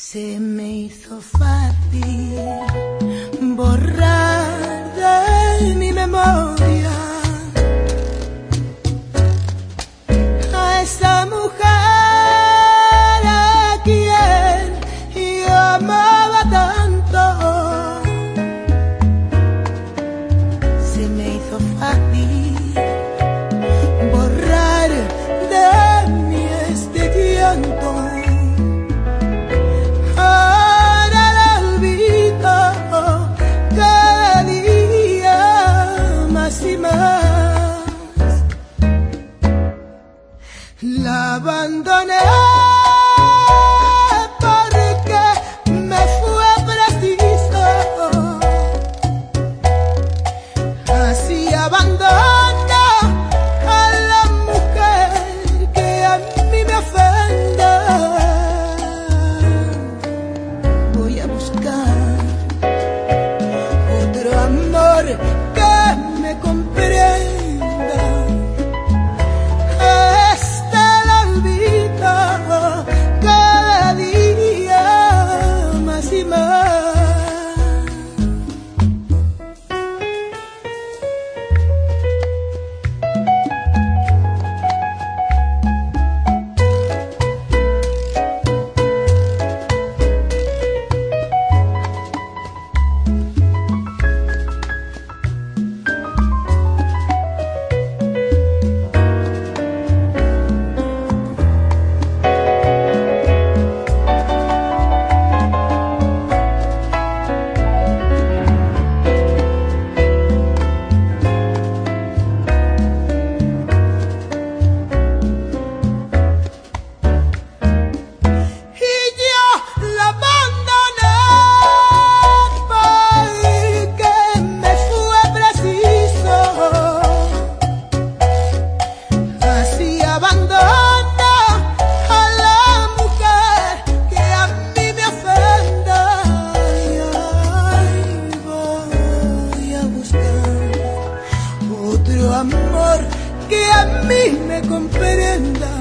Se me hizo fácil borrar de mi memoria abandoné porque me fue preciso. Así abandono a la mujer que a mí me ofende. Voy a buscar otro amor que me compré mí me comprenda.